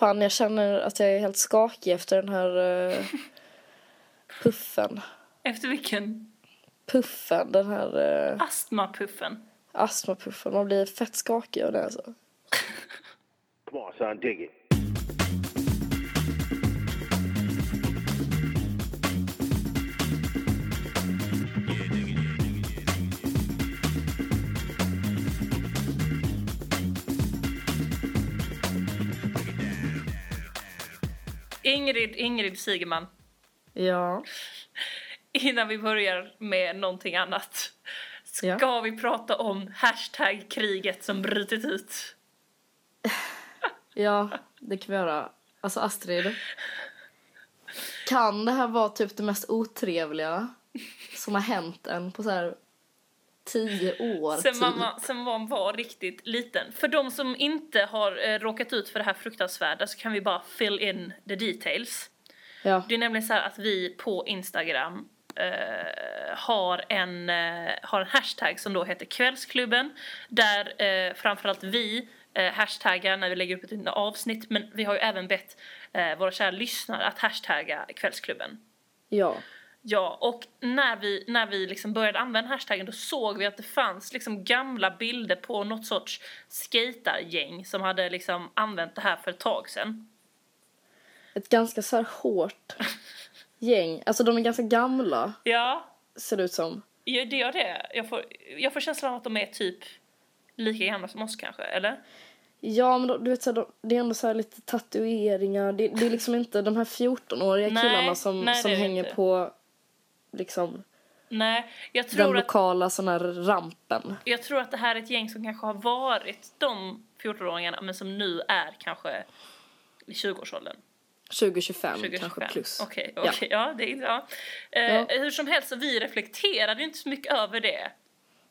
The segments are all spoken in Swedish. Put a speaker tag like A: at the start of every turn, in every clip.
A: Fan, jag känner att jag är helt skakig efter den här uh, puffen.
B: Efter vilken?
A: Puffen, den här... Uh,
B: Astmapuffen.
A: Astmapuffen, man blir fett skakig av det alltså. Come on son, dig it.
B: Ingrid, Ingrid Sigeman.
A: Ja.
B: Innan vi börjar med någonting annat. Ska ja. vi prata om hashtag-kriget som brutit ut?
A: Ja, det kan vi göra. Alltså Astrid. Kan det här vara typ det mest otrevliga som har hänt en på så här tio år
B: sen typ. man, sen man var riktigt liten. För de som inte har eh, råkat ut för det här fruktansvärda så kan vi bara fill in the details. Ja. Det är nämligen så att vi på Instagram eh, har, en, eh, har en hashtag som då heter Kvällsklubben där eh, framförallt vi eh, hashtaggar när vi lägger upp ett avsnitt men vi har ju även bett eh, våra kära lyssnare att hashtagga Kvällsklubben.
A: Ja.
B: Ja, och när vi, när vi liksom började använda hashtaggen då såg vi att det fanns liksom gamla bilder på något sorts skatargäng som hade liksom använt det här för ett tag sedan.
A: Ett ganska så här hårt gäng. Alltså de är ganska gamla.
B: Ja.
A: Ser det ut som.
B: Ja, det gör det. Jag får, jag får känslan av att de är typ lika gamla som oss kanske, eller?
A: Ja, men då, du vet så här, det är ändå så lite tatueringar. Det, det, är liksom inte de här 14-åriga killarna som, nej, som hänger på liksom
B: Nej, jag tror
A: den lokala att, sån här rampen.
B: Jag tror att det här är ett gäng som kanske har varit de 14-åringarna men som nu är kanske i 20-årsåldern.
A: 2025 kanske plus.
B: Okej, okay, okay, ja. ja. det är ja. Eh, ja. Hur som helst, så vi reflekterade inte så mycket över det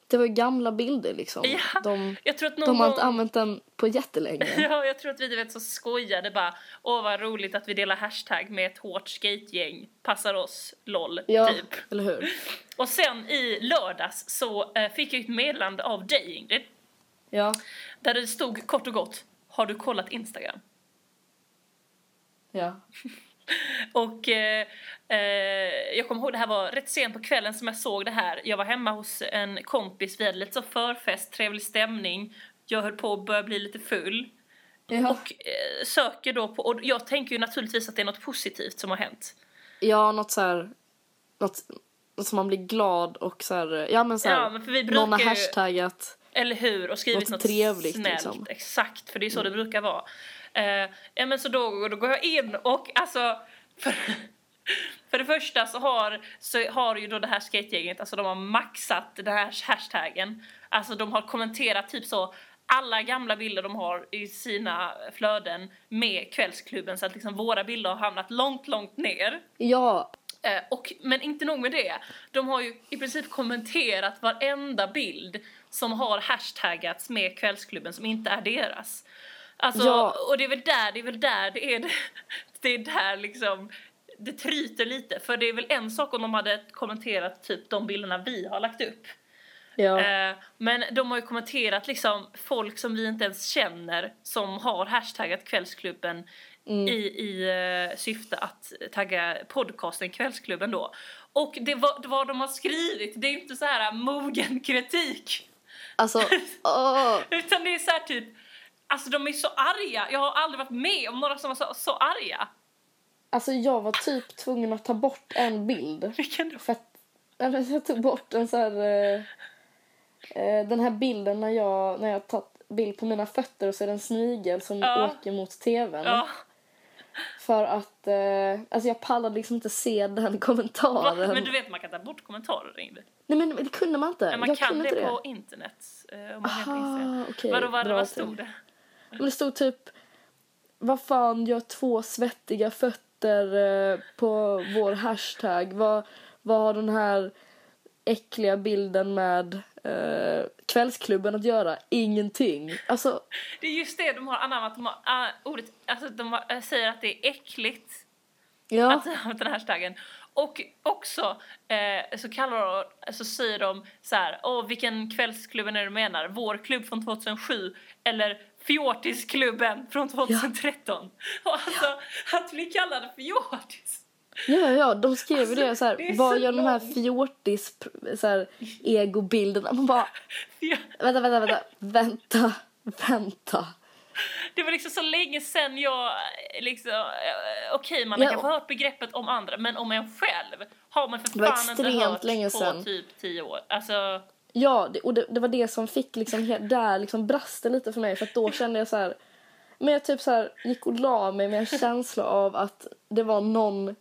A: det var ju gamla bilder liksom.
B: Ja,
A: de,
B: jag tror att någon
A: de har inte använt den på jättelänge.
B: ja, jag tror att vi vet, så skojade bara. Åh vad roligt att vi delar hashtag med ett hårt skategäng. Passar oss, LOL,
A: ja,
B: typ.
A: eller hur.
B: Och sen i lördags så äh, fick jag ett meddelande av dig Ingrid.
A: Ja.
B: Där det stod kort och gott, har du kollat Instagram?
A: Ja.
B: och eh, eh, jag kommer ihåg det här var rätt sent på kvällen som jag såg det här. Jag var hemma hos en kompis, vi hade lite så förfest, trevlig stämning. Jag höll på att börja bli lite full. Ja. Och eh, söker då på, och jag tänker ju naturligtvis att det är något positivt som har hänt.
A: Ja, något så här, något, något som man blir glad och så här, ja men så här, ja, men för vi brukar någon har hashtaggat
B: eller hur? Och skrivit något, något trevligt, snällt. Liksom. Exakt, för det är så mm. det brukar vara. Eh, ja men så då, då går jag in och alltså för, för det första så har, så har ju då det här skategänget, alltså de har maxat den här hashtaggen. Alltså de har kommenterat typ så alla gamla bilder de har i sina flöden med kvällsklubben så att liksom våra bilder har hamnat långt, långt ner.
A: Ja.
B: Eh, och, men inte nog med det, de har ju i princip kommenterat varenda bild som har hashtaggats med kvällsklubben som inte är deras. Alltså, ja. och det är väl där, det är väl där det är, det är där liksom det tryter lite. För det är väl en sak om de hade kommenterat typ de bilderna vi har lagt upp.
A: Ja.
B: Eh, men de har ju kommenterat liksom folk som vi inte ens känner som har hashtaggat kvällsklubben mm. i, i uh, syfte att tagga podcasten Kvällsklubben då. Och det var, vad de har skrivit, det är inte så här mogen kritik.
A: Alltså, oh.
B: Utan det är så här typ Alltså de är så arga. Jag har aldrig varit med om några som var så, så arga.
A: Alltså jag var typ tvungen att ta bort en bild.
B: Vilken då?
A: För att, jag tog bort en så här, eh, eh, den här bilden när jag, när jag tagit bild på mina fötter och så är det en snigel som ja. åker mot tvn.
B: Ja.
A: För att, eh, alltså jag pallade liksom inte se den kommentaren.
B: Va? Men du vet man kan ta bort kommentarer Ingrid?
A: Nej men det kunde man inte.
B: Men man
A: jag
B: kan det,
A: det
B: på internet. Eh, om man
A: Aha, okay.
B: Vadå, vad, vad stod det?
A: Det stod typ, vad fan gör två svettiga fötter eh, på vår hashtag? Vad, vad har den här äckliga bilden med eh, kvällsklubben att göra? Ingenting. Alltså...
B: Det är just det de har anammat. De, har, uh, ordet, alltså, de har, uh, säger att det är äckligt
A: ja.
B: att använda den här hashtaggen. Och också eh, så kallar de, så säger de så här, åh vilken kvällsklubben är det du menar? Vår klubb från 2007 eller Fjortisklubben från 2013. Ja. Och alltså, att bli kallad fjortis.
A: Ja, ja, de skrev alltså, det så här, det vad gör de här fjortis så här, egobilderna? Man bara, ja. vänta, vänta, vänta, vänta, vänta.
B: Det var liksom så länge sen jag liksom, eh, okej okay, man har ja. kanske hört begreppet om andra, men om en själv har man för fan inte hört länge på typ tio år. Alltså,
A: Ja, det, och det, det, var det som fick liksom, där liksom brast det lite för mig för att då kände jag så här, men jag typ så här, gick och la mig med en känsla av att det var någon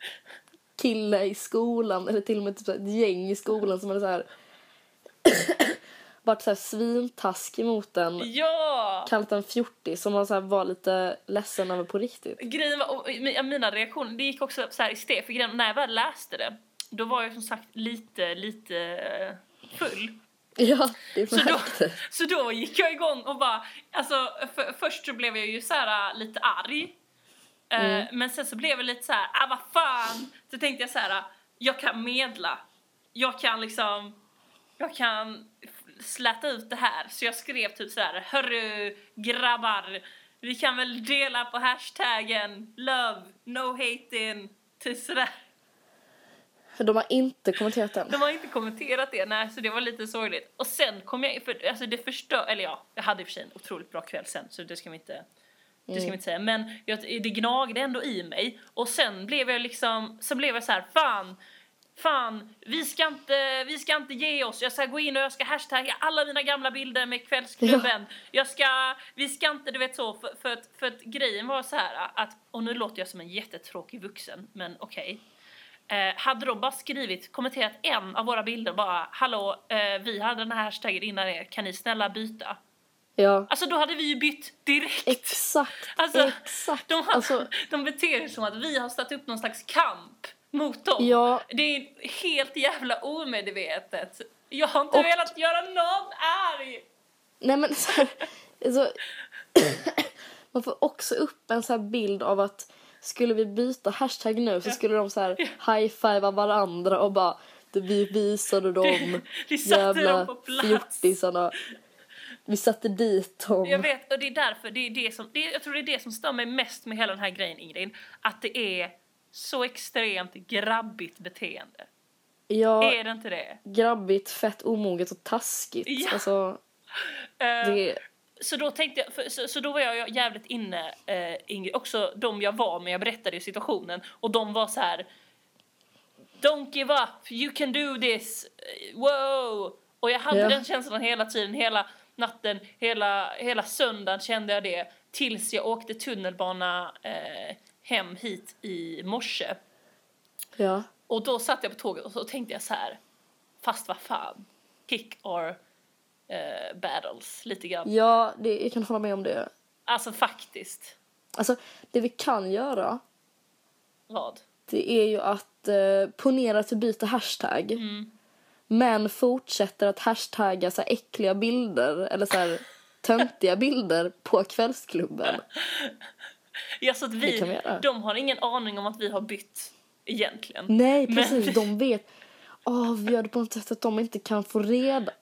A: kille i skolan eller till och med typ ett gäng i skolan som hade så här varit så här svintaskig mot den.
B: Ja!
A: Kallat den fjortis som man så var lite ledsen över på riktigt.
B: Grejen var, och mina reaktioner, det gick också så här i steg för grejen, när jag väl läste det då var jag som sagt lite, lite full.
A: Ja, det
B: så då, så då gick jag igång och bara, alltså för, först så blev jag ju så här äh, lite arg. Eh, mm. Uh, men sen så blev jag lite så här, ah vad fan. Så tänkte jag så här, jag kan medla. Jag kan liksom, jag kan släta ut det här. Så jag skrev typ så här, hörru grabbar, vi kan väl dela på hashtaggen love, no hating, typ sådär.
A: De har inte kommenterat den.
B: De har inte kommenterat det, nej, så det var lite sorgligt. Och sen kom jag, för alltså det förstör, eller ja, jag hade i och för sig en otroligt bra kväll sen, så det ska vi inte det ska vi inte säga, men jag, det gnagde ändå i mig. Och sen blev jag liksom, så blev jag så här, fan, fan, vi ska inte, vi ska inte ge oss. Jag ska gå in och jag ska hashtagga alla mina gamla bilder med kvällsklubben. Ja. Jag ska, vi ska inte, du vet så, för, för, att, för att grejen var så här att, och nu låter jag som en jättetråkig vuxen, men okej. Okay Eh, hade de bara skrivit, kommenterat en av våra bilder bara Hallå, eh, vi hade den här hashtaggen innan er, kan ni snälla byta?
A: Ja.
B: Alltså då hade vi ju bytt direkt.
A: Exakt, alltså, exakt.
B: De, har, alltså... de beter sig som att vi har startat upp någon slags kamp mot dem. Ja. Det är helt jävla omedvetet. Jag har inte och... velat göra någon arg.
A: Nej men så här, alltså, man får också upp en så bild av att skulle vi byta hashtag nu så skulle de så här high-fivea varandra och bara vi visade dem jävla fjortisarna. Vi satte dit dem.
B: Jag vet, och det är därför, det är det som, det är, jag tror det är det som stör mig mest med hela den här grejen Ingrid. Att det är så extremt grabbigt beteende. Ja, är det inte det?
A: Grabbigt, fett omoget och taskigt. Ja. Alltså,
B: uh, det, så då tänkte jag, för, så, så, då var jag jävligt inne, eh, Ingrid, också de jag var med, jag berättade ju situationen och de var så här. Don't give up, you can do this, wow! Och jag hade yeah. den känslan hela tiden, hela natten, hela, hela söndagen kände jag det tills jag åkte tunnelbana eh, hem hit i morse.
A: Ja.
B: Och då satt jag på tåget och så tänkte jag så här, fast vad fan, kick or eh, battles lite grann.
A: Ja, det, jag kan hålla med om det.
B: Alltså faktiskt.
A: Alltså, det vi kan göra.
B: Vad?
A: Det är ju att eh, ponera att vi byter hashtag. Mm. Men fortsätter att hashtagga så här äckliga bilder eller så här töntiga bilder på kvällsklubben.
B: Ja, så att vi, de har ingen aning om att vi har bytt egentligen.
A: Nej, precis. Men... De vet. Åh, vi gör det på något sätt att de inte kan få reda.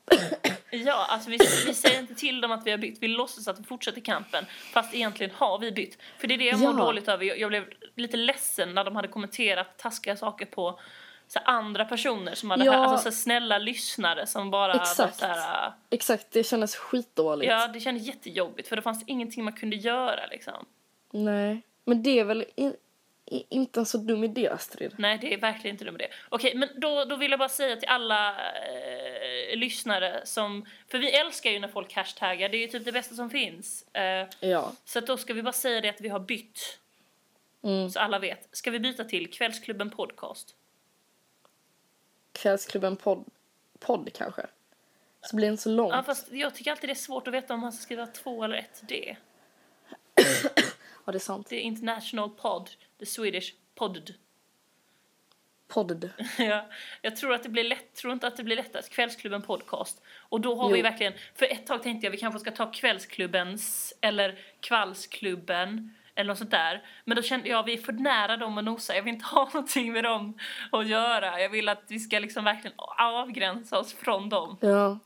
B: Ja, alltså vi, vi säger inte till dem att vi har bytt. Vi låtsas att vi fortsätter kampen. Fast egentligen har vi bytt. För det är det jag mår ja. dåligt över. Jag, jag, blev lite ledsen när de hade kommenterat taskiga saker på så andra personer som hade ja. alltså så snälla lyssnare som bara
A: Exakt.
B: här,
A: Exakt, det kändes skitdåligt.
B: Ja, det kändes jättejobbigt för det fanns ingenting man kunde göra liksom.
A: Nej, men det är väl inte en så dum idé, Astrid.
B: Nej, det är verkligen inte dum idé. Okej, men då, då vill jag bara säga till alla eh, lyssnare som... För vi älskar ju när folk hashtaggar, det är ju typ det bästa som finns. Eh,
A: ja.
B: Så att då ska vi bara säga det att vi har bytt. Mm. Så alla vet. Ska vi byta till Kvällsklubben Podcast?
A: Kvällsklubben podd, podd kanske? Så blir inte så långt.
B: Ja, fast jag tycker alltid det är svårt att veta om man ska skriva två eller ett D.
A: ja, det är sant.
B: Det är International Pod. The Swedish Podded.
A: Podded.
B: ja, jag tror att det blir lätt, tror inte att det blir lättast. Kvällsklubben podcast. Och då har jo. vi verkligen, för ett tag tänkte jag vi kanske ska ta kvällsklubbens eller kvällsklubben eller något sånt där. Men då kände jag vi är för nära dem att nosa. Jag vill inte ha någonting med dem att göra. Jag vill att vi ska liksom verkligen avgränsa oss från dem.
A: Ja.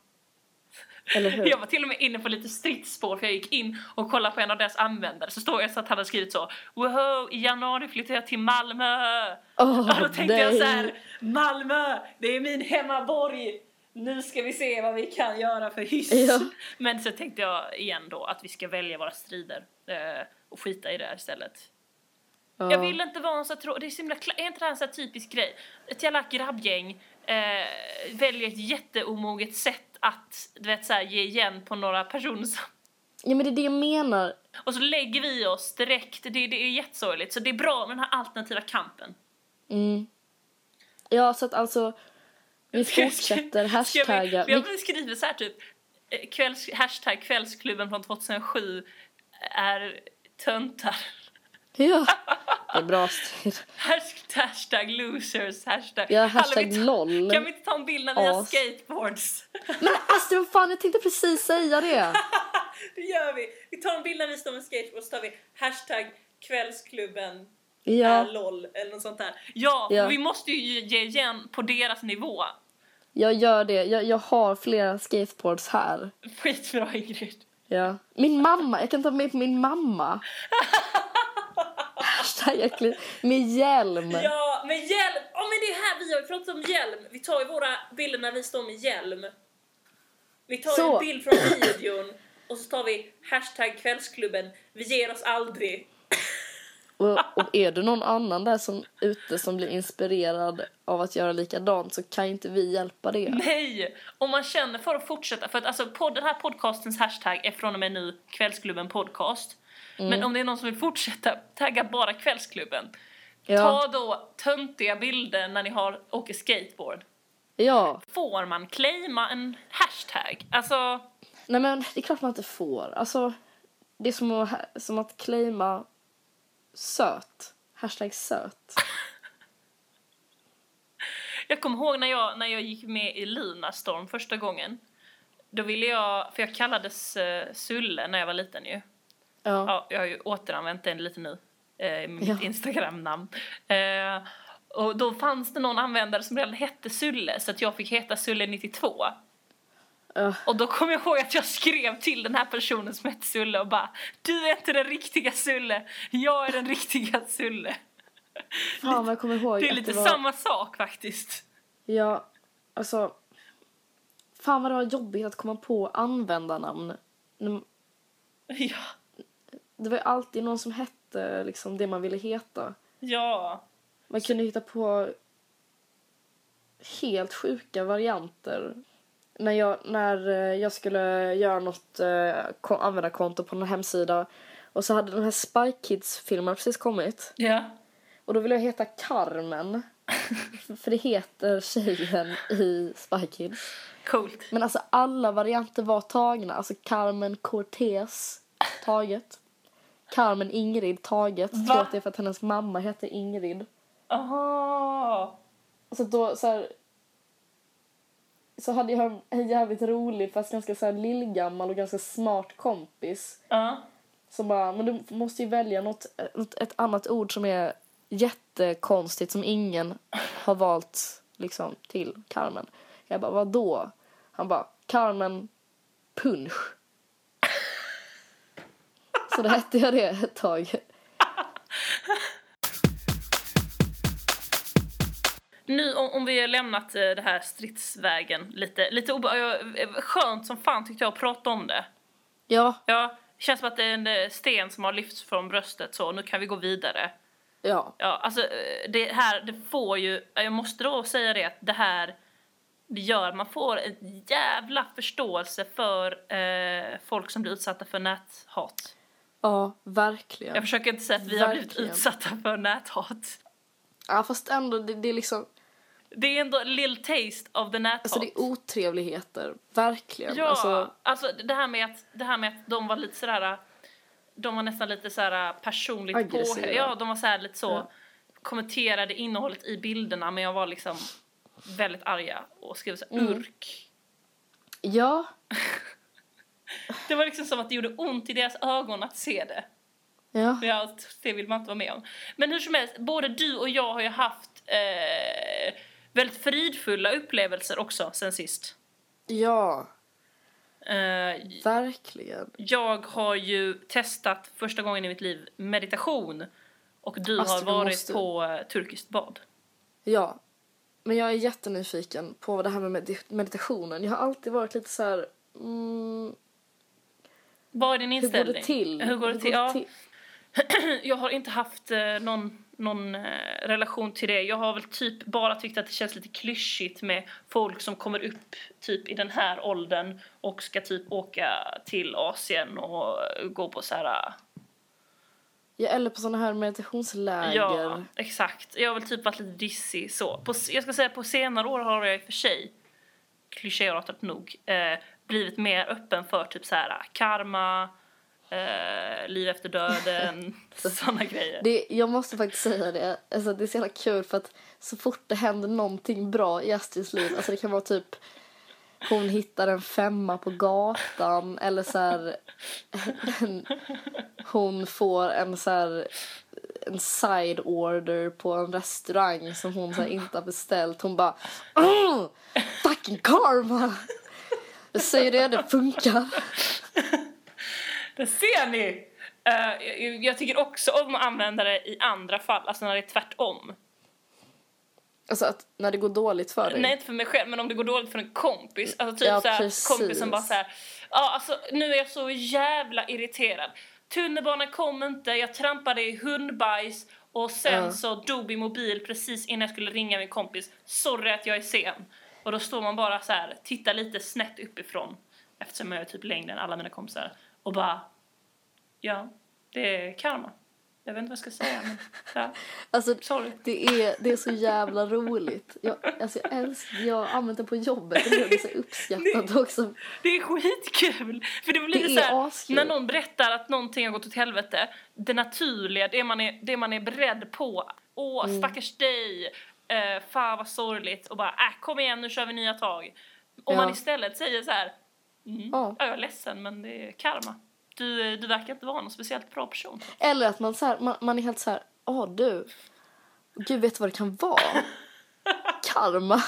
B: Jag var till och med inne på lite stridsspår för jag gick in och kollade på en av deras användare så står jag så att han hade skrivit så Wow, i januari flyttar jag till Malmö!
A: Åh,
B: och då tänkte jag
A: nej.
B: så här, Malmö, det är min hemmaborg! Nu ska vi se vad vi kan göra för hyss!
A: Ja.
B: Men så tänkte jag igen då att vi ska välja våra strider eh, och skita i det här istället.
A: Ja.
B: Jag vill inte vara en sån här, det är så himla, är inte det här en sån här typisk grej? Ett jävla grabbgäng eh, väljer ett jätteomoget sätt att, du vet såhär, ge igen på några personer som
A: Ja men det är det jag menar.
B: och så lägger vi oss direkt, det, det är jättesorgligt. Så det är bra med den här alternativa kampen.
A: Mm. Ja så att alltså vi fortsätter hashtagga.
B: Vi, vi skrivit så här typ, eh, kvälls, hashtag kvällsklubben från 2007 är töntar.
A: Ja, det är bra stil.
B: Hashtag, losers, hashtag...
A: Ja,
B: Hallå,
A: hashtag
B: tar-
A: LOL.
B: Kan vi inte ta en bild när vi har skateboards?
A: Men alltså vad fan jag tänkte precis säga det.
B: det gör vi! Vi tar en bild när vi står med skateboards så tar vi hashtag kvällsklubben
A: Ja,
B: är LOL eller något sånt där. Ja,
A: Ja.
B: vi måste ju ge igen på deras nivå.
A: jag gör det. Jag, jag har flera skateboards här.
B: Skitbra Ingrid.
A: Ja. Min mamma, jag kan ta med min mamma. Äckligt. Med hjälm.
B: Ja, med hjälm! Ja men det är här vi har ju pratat om hjälm. Vi tar ju våra bilder när vi står med hjälm. Vi tar
A: Så.
B: en bild från videon och så tar vi hashtag kvällsklubben. Vi ger oss aldrig.
A: Och, och är det någon annan där som ute som blir inspirerad av att göra likadant så kan inte vi hjälpa det.
B: Nej! Om man känner för att fortsätta, för att alltså podd, den här podcastens hashtag är från och med nu kvällsklubben podcast.
A: Mm.
B: Men om det är någon som vill fortsätta, tagga bara kvällsklubben.
A: Ja.
B: Ta då töntiga bilder när ni har, åker skateboard.
A: Ja.
B: Får man claima en hashtag? Alltså,
A: Nej men det är klart man inte får. Alltså, det är som att, som att claima söt. Hashtag söt.
B: jag kommer ihåg när jag, när jag gick med i Lunarstorm första gången. Då ville jag, för jag kallades uh, Sulle när jag var liten ju.
A: Ja.
B: Ja, jag har ju återanvänt den lite nu. Eh, mitt
A: Ja.
B: Instagram-namn. Eh, och då fanns det någon användare som redan hette Sulle så att jag fick heta Sulle92.
A: Ja.
B: Och då kom jag ihåg att jag skrev till den här personen som hette Sulle och bara Du är inte den riktiga Sulle, jag är den riktiga Sulle.
A: Fan vad jag kommer ihåg
B: Det är lite
A: var...
B: samma sak faktiskt.
A: Ja, alltså. Fan vad det var jobbigt att komma på användarnamn.
B: Ja.
A: Det var ju alltid någon som hette liksom det man ville heta.
B: Ja.
A: Man kunde hitta på helt sjuka varianter. När jag, när eh, jag skulle göra något eh, ko- användarkonto på någon hemsida och så hade den här Spy Kids-filmen precis kommit.
B: Ja.
A: Och då ville jag heta Carmen. för det heter tjejen i Spy Kids.
B: Coolt.
A: Men alltså alla varianter var tagna. Alltså Carmen Cortez taget. Carmen Ingrid taget.
B: Va?
A: Tror att det är för att hennes mamma heter Ingrid.
B: Aha.
A: Så då så här, så hade jag en- jävligt rolig fast ganska så här lillgammal och ganska smart kompis
B: Ja.
A: som bara, men du måste ju välja något, något ett annat ord som är jättekonstigt som ingen har valt liksom till Carmen. Jag bara, vad då? Han bara, Carmen Punch. Så då hette jag det ett tag.
B: Nu om, om vi har lämnat eh, det här stridsvägen lite, lite obe- jag- eh, skönt som fan tyckte jag att prata om det.
A: Ja,
B: Ja, det känns som att det är en eh, sten som har lyfts från bröstet så nu kan vi gå vidare.
A: ja,
B: Ja, alltså eh, det här, det får ju, jag måste då säga det att det här det gör, man får en jävla förståelse för eh, folk som blir utsatta för näthat.
A: Ja, verkligen.
B: Jag försöker inte säga att vi har blivit
A: Verkligen.
B: utsatta för näthat.
A: Ja, fast ändå, det, det är liksom,
B: Det är ändå a little taste of the näthat.
A: alltså det är otrevligheter. Verkligen.
B: Ja,
A: Alltså,
B: alltså, det, här med att, det här med att de var lite sådär, de var nästan lite sådär personligt
A: Aggressiva.
B: på, ja de var såhär lite så,
A: Ja.
B: kommenterade innehållet i bilderna men jag var liksom väldigt arga och skrev så
A: Mm.
B: urk.
A: ja,
B: Det var liksom som att det gjorde ont i deras ögon att se det.
A: ja.
B: För det vill man inte vara med om. Men hur som helst, både du och jag har ju haft eh, väldigt fridfulla upplevelser också sen sist.
A: Ja.
B: Uh,
A: Verkligen.
B: Jag har ju testat första gången i mitt liv meditation och du Astrid, har varit måste... på uh, turkiskt bad.
A: Ja, men jag är jättenyfiken på det här med meditationen. Jag har alltid varit lite så här... Mm,
B: Vad är din inställning?
A: Hur går det till?
B: Hur går det till? Ja. jag har inte haft eh, någon, någon eh, relation till det. Jag har väl typ bara tyckt att det känns lite klyschigt med folk som kommer upp typ i den här åldern och ska typ åka till Asien och gå på så här eh,
A: Ja, eller på sådana här meditationsläger.
B: Ja, exakt. Jag har väl typ varit lite dissig så. På, jag ska säga på senare år har jag i och för sig, klichéartat nog, eh, blivit mer öppen för typ så här karma, eh, liv efter döden, sådana grejer.
A: Det, jag måste faktiskt säga det, alltså, det är så jävla kul för att så fort det händer någonting bra i Astrids liv, alltså det kan vara typ hon hittar en femma på gatan eller så här, en, hon får en så här, en side order på en restaurang som hon så inte har beställt. Hon bara oh, fucking karma! Jag säger det, det funkar.
B: Det ser ni! Uh, jag tycker också om att använda det i andra fall, alltså när det är tvärtom.
A: Alltså att när det går dåligt för dig?
B: Nej inte för mig själv men om det går dåligt för en kompis. Alltså typ ja, såhär kompisen bara såhär, ja alltså nu är jag så jävla irriterad. Tunnelbanan kom inte, jag trampade i hundbajs och sen uh. så dog min mobil precis innan jag skulle ringa min kompis. Sorry att jag är sen. Och då står man bara så här, tittar lite snett uppifrån eftersom jag är typ längre än alla mina kompisar och bara, ja, det är karma. Jag vet inte vad jag ska säga men ja.
A: Alltså Sorry. det är, det är så jävla roligt. Jag, alltså jag älskar, jag har använt det på jobbet och det är så uppskattat det, också.
B: Det är skitkul! För det blir det så här, när någon berättar att någonting har gått åt helvete, det naturliga, det man är, det man är beredd på. Åh, mm. stackars dig, uh, fan vad sorgligt och bara äh, kom igen nu kör vi nya tag. Om ja. man istället säger så här, mm, ja. jag är ledsen men det är karma du, du verkar inte vara någon speciellt bra person.
A: Eller att man, så här, man, man är helt så här, åh du, gud vet du vad det kan vara? Karma.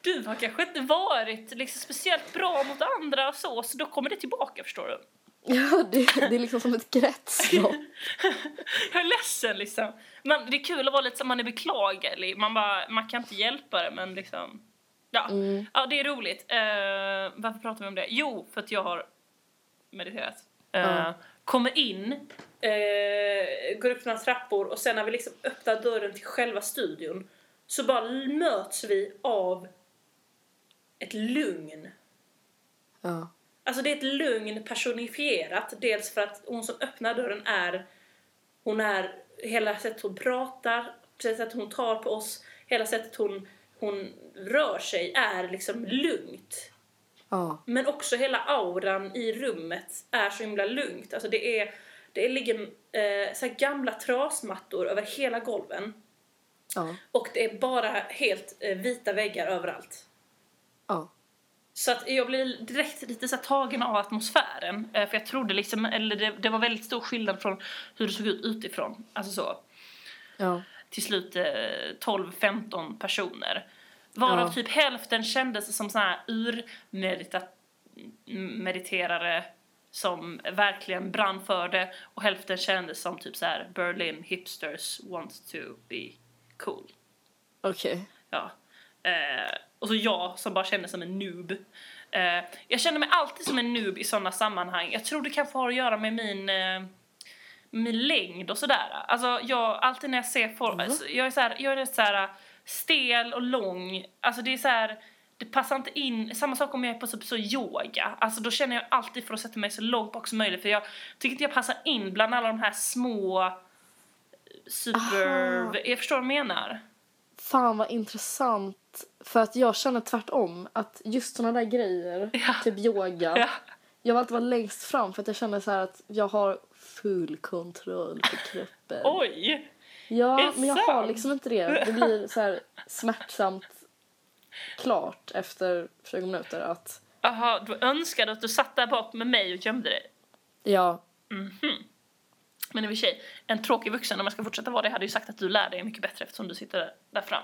B: Du har kanske inte varit liksom speciellt bra mot andra och så, så då kommer det tillbaka förstår du.
A: Ja, det, det är liksom som ett kretslopp.
B: jag är ledsen liksom. Man, det är kul att vara lite så man är beklaglig. Man, bara, man kan inte hjälpa det men liksom. Ja, mm. ja det är roligt. Uh, varför pratar vi om det? Jo, för att jag har mediterat. Uh, kommer in, uh, går upp några trappor och sen när vi liksom öppnar dörren till själva studion så bara möts vi av ett lugn.
A: Ja.
B: Alltså det är ett lugn personifierat. Dels för att hon som öppnar dörren är, hon är, hela sättet hon pratar, sättet hon tar på oss, hela sättet hon, hon rör sig är liksom lugnt.
A: Ja.
B: Men också hela auran i rummet är så himla lugnt. Alltså det är, det ligger eh, så gamla trasmattor över hela golven.
A: Ja.
B: Och det är bara helt eh, vita väggar överallt.
A: Ja.
B: Så att jag blev direkt lite så tagen av atmosfären. Eh, för jag trodde liksom, eller det, det, var väldigt stor skillnad från hur det såg ut utifrån. Alltså så.
A: Ja.
B: Till slut eh, 12-15 personer. Varav ja. typ hälften kändes som såna här urmediterare som verkligen brann för det och hälften kändes som typ så här Berlin hipsters want to be cool.
A: Okej. Okay.
B: Ja. Eh, och så jag som bara kände som en noob. Eh, jag känner mig alltid som en noob i sådana sammanhang. Jag tror det kanske har att göra med min eh, min längd och sådär. Alltså jag, alltid när jag ser folk, mm. alltså, jag är såhär, jag är såhär stel och lång. Alltså det är så här, det passar inte in. Samma sak om jag är på så, så yoga. Alltså då känner jag alltid för att sätta mig så långt bak som möjligt för jag tycker inte jag passar in bland alla de här små super... Aha. Jag förstår vad du menar.
A: Fan vad intressant. För att jag känner tvärtom. Att just såna där grejer, ja. typ yoga. Ja. Jag vill alltid vara längst fram för att jag känner så att jag har full kontroll på kroppen.
B: Oj!
A: Ja, men jag har liksom inte det. Det blir så här smärtsamt klart efter 20 minuter att...
B: Jaha, du önskade att du satt där bak med mig och gömde dig?
A: Ja.
B: Mm men i och för sig, en tråkig vuxen, om man ska fortsätta vara det, hade ju sagt att du lär dig mycket bättre eftersom du sitter där fram.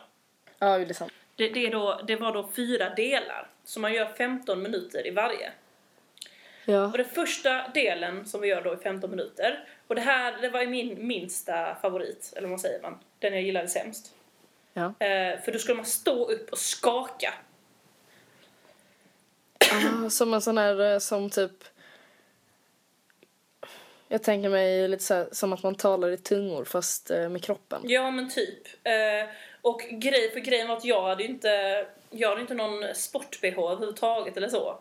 A: Ja, det är sant.
B: Det, det, är då, det var då fyra delar, så man gör 15 minuter i varje. Ja. Och den första delen som vi gör då i 15 minuter, och det här det var min minsta favorit, eller vad säger man, den jag gillade sämst. Ja. Eh, för då skulle man stå upp och skaka.
A: Ah, som en sån här eh, som typ jag tänker mig lite så här, som att man talar i tungor fast eh, med kroppen.
B: Ja men typ. Eh, och grej för grejen var att jag hade inte, jag hade inte någon sport-bh överhuvudtaget eller så.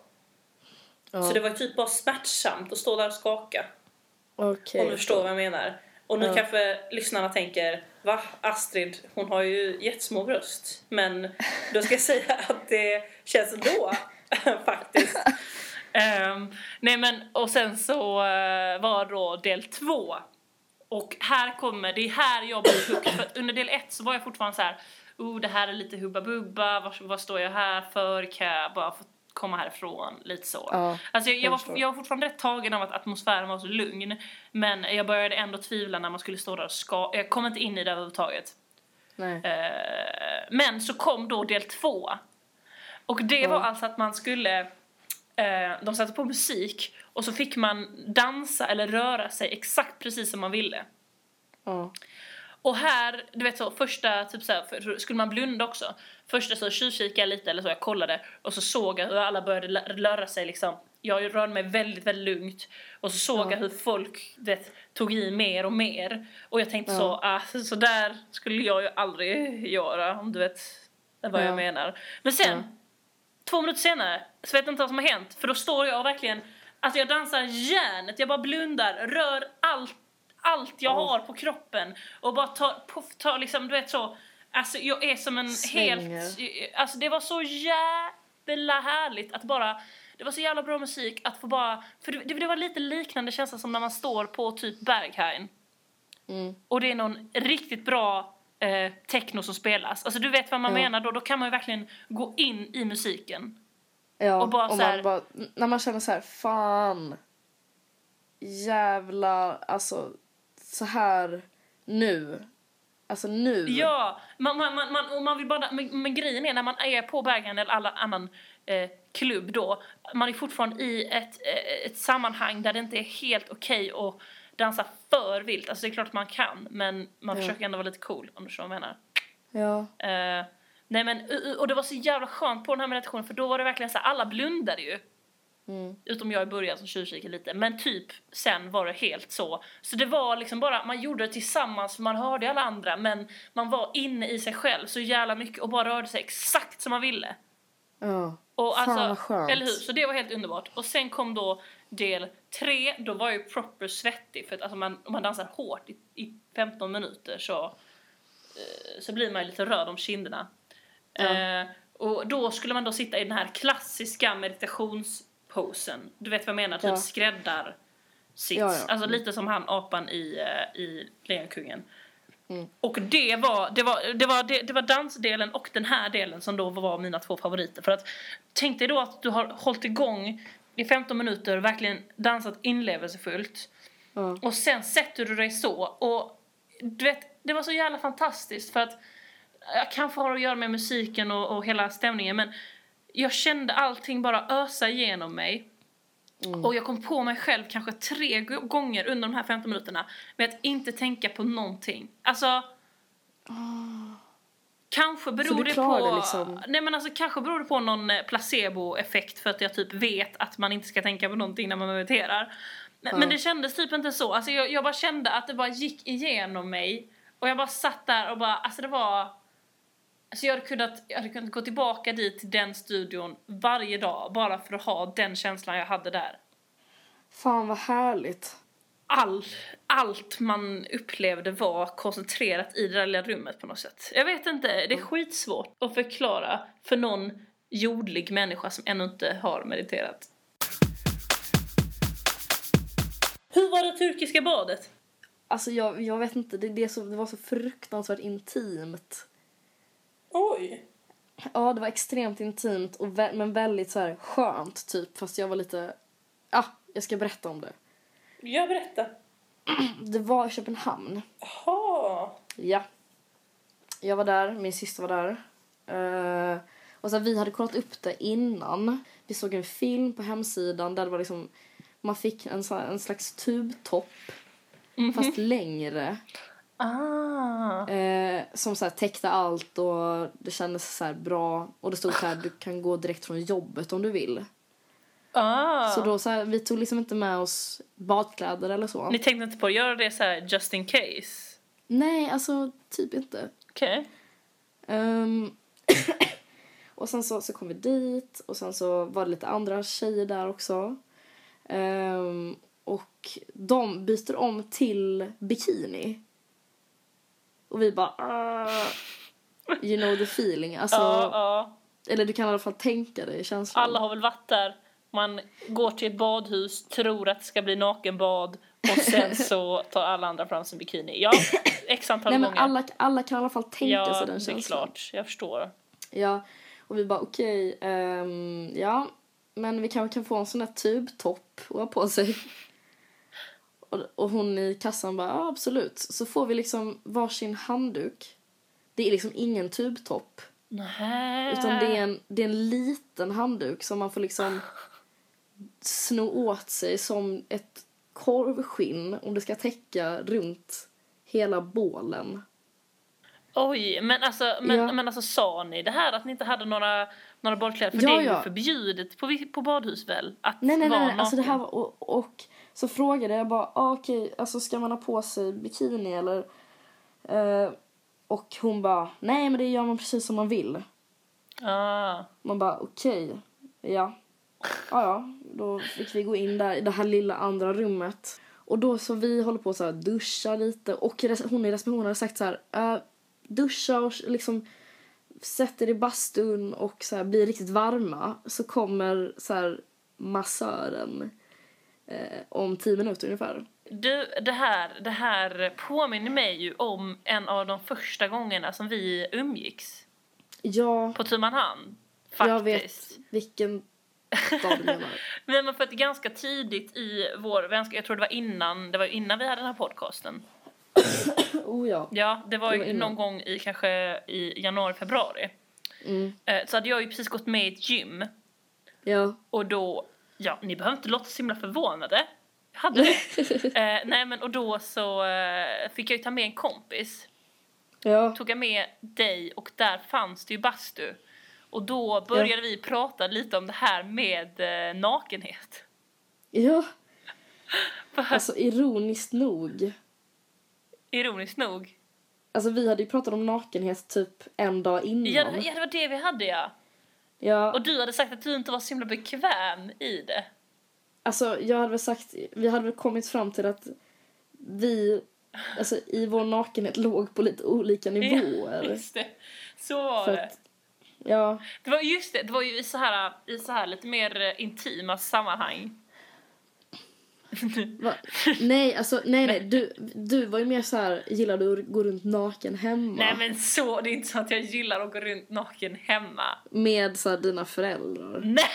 B: Ja. Så det var typ bara smärtsamt att stå där och skaka.
A: Okay,
B: om du förstår vad jag menar. Och nu ja. kanske lyssnarna tänker Va? Astrid, hon har ju jättesmå bröst. Men då ska jag säga att det känns ändå faktiskt. Um, nej men, och sen så uh, var då del två. Och här kommer, det är här jag blir hooked. För under del ett så var jag fortfarande så här, oh det här är lite hubba bubba, vad, vad står jag här för? Kan jag bara få komma härifrån? Lite så. Ja, alltså jag, jag, var, jag var fortfarande rätt tagen av att atmosfären var så lugn. Men jag började ändå tvivla när man skulle stå där och ska, jag kom inte in i det överhuvudtaget. Nej. Uh, men så kom då del två. Och det ja. var alltså att man skulle de satte på musik och så fick man dansa eller röra sig exakt precis som man ville. Mm. Och här, du vet så, första, typ så här, skulle man blunda också. Första så tjuvkikade jag lite eller så, jag kollade och så såg jag hur alla började röra sig liksom. Jag rörde mig väldigt, väldigt lugnt och så såg ja. jag hur folk vet, tog i mer och mer. Och jag tänkte ja. så, ah, så där skulle jag ju aldrig göra om du vet vad ja. jag menar. Men sen, två minuter senare så vet jag inte vad som har hänt. För då står jag verkligen, alltså jag dansar järnet, jag bara blundar, rör allt, allt jag oh. har på kroppen och bara tar, puff, tar liksom, du vet så, alltså jag är som en Svänger. helt, alltså det var så jävla härligt att bara det var så jävla bra musik att få bara, för det, det var lite liknande känsla som när man står på typ Berghain. Mm. Och det är någon riktigt bra eh, techno som spelas. Alltså du vet vad man ja. menar då, då kan man ju verkligen gå in i musiken.
A: Ja, och bara och så här, bara, när man känner så här, fan, jävlar, alltså så här nu. Alltså nu.
B: Ja, man, man, man, man, och man vill bara, men, men grejen är när man är på Bergen eller alla annan eh, klubb då, man är fortfarande i ett, eh, ett sammanhang där det inte är helt okej okay att dansa för vilt. Alltså det är klart att man kan, men man ja. försöker ändå vara lite cool om du förstår vad jag menar.
A: Ja.
B: Uh, nej men, och det var så jävla skönt på den här meditationen för då var det verkligen så här, alla blundade ju. Mm. Utom jag i början som tjuvkikade lite. Men typ sen var det helt så. Så det var liksom bara, man gjorde det tillsammans för man hörde alla andra men man var inne i sig själv så jävla mycket och bara rörde sig exakt som man ville.
A: Ja. Och Fan alltså, vad skönt.
B: Eller hur? Så det var helt underbart. Och sen kom då del tre, då var jag ju proper svettig för att alltså man, om man dansar hårt i, i 15 minuter så, eh, så blir man ju lite röd om kinderna. Ja. Eh, och då skulle man då sitta i den här klassiska meditationsposen. Du vet vad jag menar? Typ ja. skräddar sits. Ja, ja. Alltså lite som han apan i, uh, i Lejonkungen. Mm. Och det var, det, var, det, var, det, det var dansdelen och den här delen som då var mina två favoriter. För att tänk dig då att du har hållit igång i 15 minuter verkligen dansat inlevelsefullt. Mm. Och sen sätter du dig så. Och du vet, det var så jävla fantastiskt för att jag kanske har att göra med musiken och, och hela stämningen men jag kände allting bara ösa igenom mig. Mm. Och jag kom på mig själv kanske tre gånger under de här 15 minuterna med att inte tänka på någonting. Alltså... Oh. Kanske beror det på... Det liksom. Nej men alltså kanske beror det på någon eh, placeboeffekt för att jag typ vet att man inte ska tänka på någonting när man mediterar. Men, ja. men det kändes typ inte så. Alltså jag, jag bara kände att det bara gick igenom mig. Och jag bara satt där och bara, alltså det var... Alltså jag hade kunnat, jag hade kunnat gå tillbaka dit till den studion varje dag bara för att ha den känslan jag hade där.
A: Fan vad härligt
B: all, allt man upplevde var koncentrerat i det där lilla rummet på något sätt. Jag vet inte, det är skitsvårt att förklara för någon jordlig människa som ännu inte har mediterat. Hur var det turkiska badet?
A: Alltså jag, jag vet inte, det, det, så, det var så fruktansvärt intimt.
B: Oj!
A: Ja, det var extremt intimt och vä men väldigt så här skönt typ fast jag var lite, ja, ah, jag ska berätta om det.
B: Ja, berätta.
A: Det var i Köpenhamn.
B: Jaha.
A: Ja. Jag var där, min syster var där. Uh, och så här, vi hade kollat upp det innan. Vi såg en film på hemsidan där det var liksom, man fick en, en slags tubtopp. Mm -hmm. Fast längre.
B: Ah.
A: Eh, som så här, täckte allt och det kändes så bra. Och det stod så här, du kan gå direkt från jobbet om du vill.
B: Ah.
A: Så då så här, vi tog liksom inte med oss badkläder eller så.
B: Ni tänkte inte på att göra det så här just in case?
A: Nej, alltså typ inte.
B: Okej.
A: Okay. Um, ehm, och sen så, så kom vi dit och sen så var det lite andra tjejer där också. Um, och de byter om till bikini. Och vi bara uh, You know the feeling. Alltså,
B: ja, ja.
A: Eller du kan i alla fall tänka dig känslan.
B: Alla har väl varit där. Man går till ett badhus, tror att det ska bli nakenbad och sen så tar alla andra fram sin bikini. Ja, x antal
A: Nej,
B: gånger.
A: Men alla, alla kan i alla fall tänka
B: ja,
A: sig den
B: känslan. Ja, det är klart. Jag förstår.
A: Ja, och vi bara okej, okay, um, ehm, ja, men vi kanske kan få en sån där tubtopp att ha på sig. Och, och hon i kassan bara, ja absolut. Så får vi liksom varsin handduk. Det är liksom ingen tubtopp.
B: Nej.
A: Utan det är, en, det är en liten handduk som man får liksom sno åt sig som ett korvskinn om det ska täcka runt hela bålen.
B: Oj, men alltså, men, ja. men alltså sa ni det här att ni inte hade några, några badkläder? För ja, det är ju ja. förbjudet på, på badhus väl? Att
A: nej, nej,
B: vara
A: nej,
B: naken.
A: alltså det här var, och, och så frågade jag bara, ah, okej, okay, alltså ska man ha på sig bikini eller? Uh, och hon bara, nej men det gör man precis som man vill.
B: Ah.
A: Man bara, okej, okay, ja. Ja, ja, då fick vi gå in där i det här lilla andra rummet. Och då så vi håller på att duscha lite och hon i receptionen hade sagt så här, uh, duscha och liksom sätter i bastun och så här, blir riktigt varma så kommer så här, massören eh, om tio minuter ungefär.
B: Du, det här, det här påminner mig ju om en av de första gångerna som vi umgicks.
A: Ja.
B: På tu man hand. Faktiskt.
A: Jag vet vilken dag du menar.
B: vi har fått ganska tidigt i vår vänskap, jag tror det var innan, det var innan vi hade den här podcasten.
A: oh ja.
B: Ja, det var, det var någon gång i kanske i januari, februari.
A: Mm.
B: Eh, så hade jag ju precis gått med i ett gym.
A: Ja.
B: Och då, ja, ni behöver inte låta så himla förvånade. Jag hade det. eh, nej men och då så eh, fick jag ju ta med en kompis.
A: Ja.
B: Tog jag med dig och där fanns det ju bastu. Och då började ja. vi prata lite om det här med eh, nakenhet.
A: Ja. alltså ironiskt nog.
B: Ironiskt nog.
A: Alltså vi hade ju pratat om nakenhet typ en dag innan.
B: Ja, ja, det var det vi hade ja.
A: Ja.
B: Och du hade sagt att du inte var så himla bekväm i det.
A: Alltså jag hade väl sagt, vi hade väl kommit fram till att vi, alltså i vår nakenhet låg på lite olika nivåer.
B: Ja, just det. Så var För det. Att,
A: ja.
B: Det var just det, det var ju i så här, i så här lite mer intima sammanhang.
A: Va? Nej, alltså nej nej, du, du var ju mer så här, gillar du att gå runt naken hemma?
B: Nej men så, det är inte så att jag gillar att gå runt naken hemma.
A: Med så här, dina föräldrar?
B: Nej!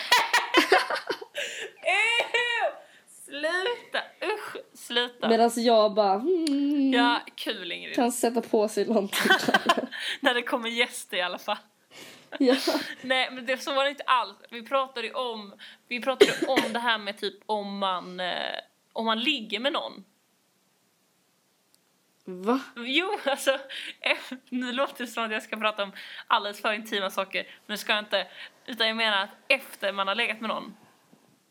B: Sluta, usch, sluta.
A: Medan jag bara, hmm,
B: Ja, kul Ingrid.
A: Kan sätta på sig någonting.
B: När det kommer gäster i alla fall.
A: ja.
B: Nej men det, så var det inte alls. Vi pratade ju om, vi pratade om det här med typ om man, eh, om man ligger med någon.
A: Va?
B: Jo, alltså nu låter det som att jag ska prata om alldeles för intima saker, men det ska jag inte. Utan jag menar att efter man har legat med någon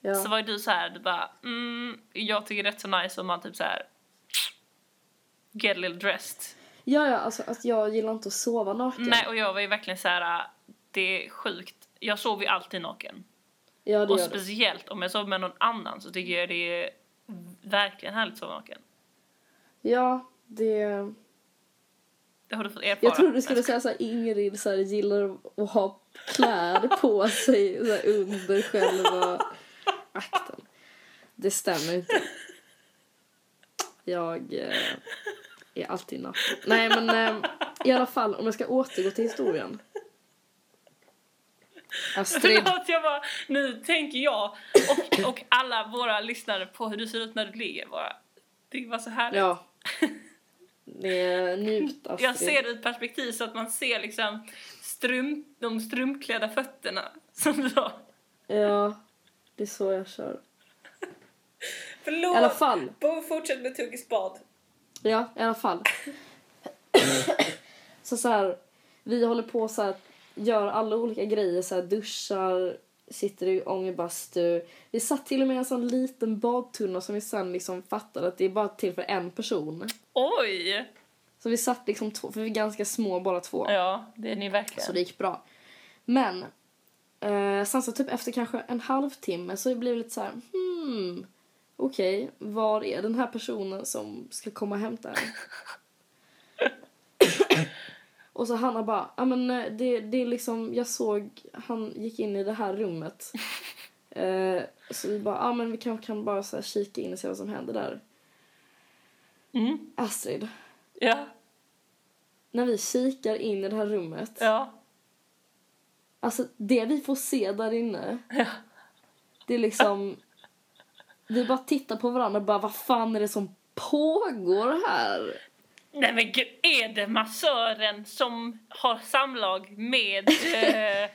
B: ja. så var ju du så här, du bara, mm, jag tycker det är rätt så nice om man typ så här get a little dressed.
A: Ja, ja, alltså att jag gillar inte att sova naken.
B: Nej, och jag var ju verkligen så här, det är sjukt. Jag sover ju alltid naken.
A: Ja, det
B: och
A: gör
B: speciellt det. om jag sover med någon annan så tycker jag det är verkligen härligt att sova naken.
A: Ja, det...
B: Det har du fått erfara.
A: Jag trodde du skulle säga så här, Ingrid så här, gillar att ha kläder på sig så här, under själva akten. Det stämmer inte. Jag eh, är alltid naken. Nej men eh, i alla fall om jag ska återgå till historien.
B: Astrid. Förlåt, jag bara, nu tänker jag och, och alla våra lyssnare på hur du ser ut när du ligger bara. Det var så härligt.
A: Ja. Det njut Astrid.
B: Jag ser det ur ett perspektiv så att man ser liksom strump, de strumpklädda fötterna som du har.
A: Ja, det är så jag kör.
B: Förlåt!
A: I alla fall.
B: Bo, fortsätt med tuggisbad.
A: Ja, i alla fall. så så här, vi håller på så här, gör alla olika grejer, så här, duschar, sitter i ångerbastu. Vi satt till och med i en sån liten badtunna som vi sen liksom fattade att det är bara till för en person.
B: Oj!
A: Så vi satt liksom två, för vi är ganska små bara två.
B: Ja, det är ni verkligen.
A: Så det gick bra. Men eh, sen så typ efter kanske en halvtimme så blev det lite så här, hmm, okej, okay, var är den här personen som ska komma och hämta en? och så Hanna bara, ja men eh, det, det är liksom, jag såg, han gick in i det här rummet. eh, så vi bara, ja men vi kanske kan bara så kika in och se vad som händer där.
B: Mm.
A: Astrid.
B: Ja.
A: När vi kikar in i det här rummet.
B: Ja.
A: Alltså det vi får se där inne.
B: Ja.
A: Det är liksom vi bara tittar på varandra och bara, vad fan är det som pågår här?
B: Nej men gud, är det massören som har samlag med... Eh...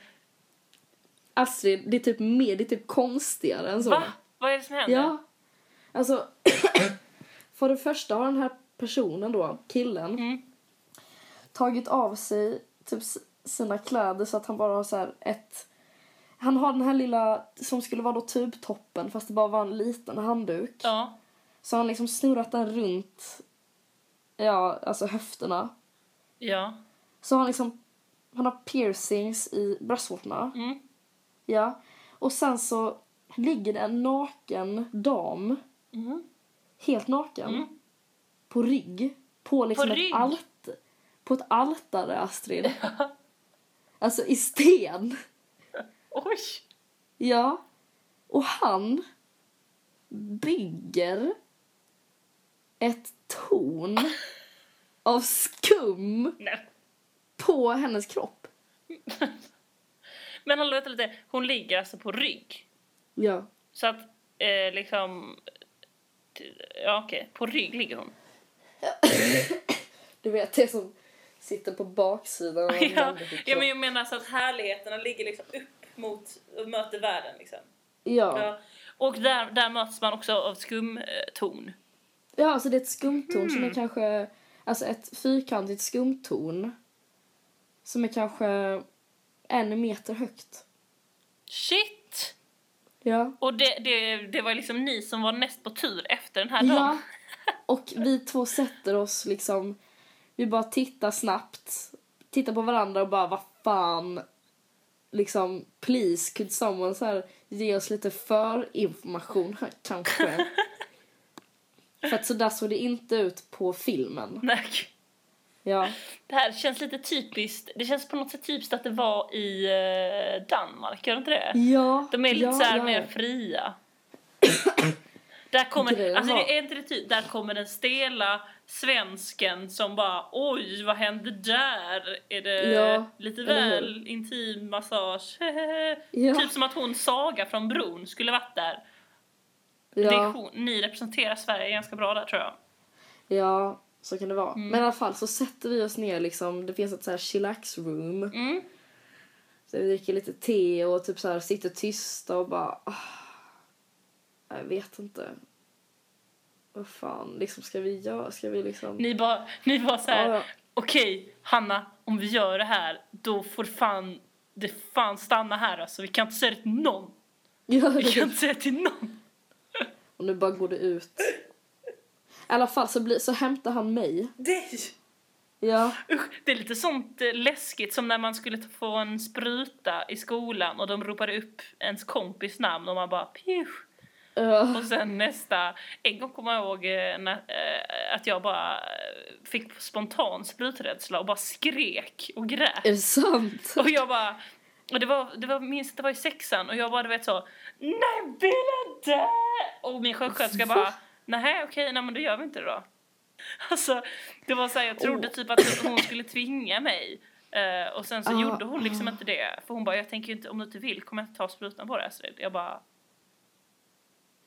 A: Astrid, det är typ mer, det är typ konstigare än så.
B: Va? Vad är det som händer?
A: Ja. Alltså, för det första har den här personen då, killen,
B: mm.
A: tagit av sig typ sina kläder så att han bara har så ett han har den här lilla, som skulle vara då tubtoppen fast det bara var en liten handduk.
B: Ja.
A: Så han liksom snurrat den runt, ja, alltså höfterna.
B: Ja.
A: Så han liksom, han har piercings i bröstvårtorna.
B: Mm.
A: Ja. Och sen så ligger det en naken dam.
B: Mm.
A: Helt naken.
B: Mm.
A: På rygg. På liksom
B: på
A: ett
B: rygg?
A: alt På ett altare, Astrid.
B: Ja.
A: Alltså i sten.
B: Oj!
A: Ja. Och han bygger ett torn av skum
B: Nej.
A: på hennes kropp.
B: Men hallå, vänta lite. Hon ligger alltså på rygg.
A: Ja.
B: Så att, eh, liksom... Ja, okej. På rygg ligger hon.
A: Du vet, det som sitter på baksidan av
B: ja, ja, men jag menar så att härligheterna ligger liksom upp mot och möter världen liksom.
A: Ja.
B: ja. Och där, där möts man också av skumton.
A: Ja, alltså det är ett skumtorn
B: Mm.
A: som är kanske, alltså ett fyrkantigt skumtorn som är kanske en meter högt.
B: Shit!
A: Ja.
B: Och det, det, det var liksom ni som var näst på tur efter den här dagen.
A: Ja. Och vi två sätter oss liksom, vi bara tittar snabbt, tittar på varandra och bara vad fan, liksom please could someone så här ge oss lite förinformation här kanske. För att så där såg det inte ut på filmen.
B: Nej.
A: Ja.
B: Det här känns lite typiskt. Det känns på något sätt typiskt att det var i eh, Danmark, gör det inte det?
A: Ja.
B: De är lite
A: ja,
B: så här
A: ja.
B: mer fria. där kommer,
A: Inte det,
B: alltså det är inte det typ, där kommer den stela svensken som bara oj vad hände där? Är det
A: Ja,
B: lite väl intim massage?
A: Ja.
B: Typ som att hon Saga från bron skulle varit där.
A: Ja,
B: ni representerar Sverige ganska bra där tror jag.
A: ja, så kan det vara.
B: Mm.
A: Men i alla fall så sätter vi oss ner liksom, det finns ett så här chillax room.
B: Mm.
A: Så vi dricker lite te och typ så här sitter tysta och bara... ah, jag vet inte. Vad fan, liksom ska vi göra? Ska vi liksom...
B: Ni bara, ni bara så här,
A: Ja, ja.
B: okej Hanna, om vi gör det här då får fan, det fan stanna här alltså. Vi kan inte säga det till någon.
A: Ja,
B: Vi kan inte säga det till någon.
A: Och nu bara går det ut. I alla fall så, blir, så hämtar han mig.
B: Nej!
A: Ja,
B: Usch, det är lite sånt eh, läskigt som när man skulle få en spruta i skolan och de ropade upp ens kompis namn och man bara pjuh.
A: uh,
B: Och sen nästa, en gång kommer jag ihåg eh, när, eh, att jag bara fick spontan spruträdsla och bara skrek och grät.
A: är det sant?
B: Och jag bara, och det var, det var minst, det var i sexan och jag bara du vet så, nej vill inte! Och min sjuksköterska bara, nej okej, nej men då gör vi inte det då. Alltså, det var så här, jag trodde
A: Åh.
B: typ att hon skulle tvinga mig. Eh, och sen så
A: Ah,
B: gjorde hon liksom
A: ah.
B: inte det. För hon bara, jag tänker ju inte, om du inte vill kommer jag inte ta sprutan på dig Astrid. Jag bara,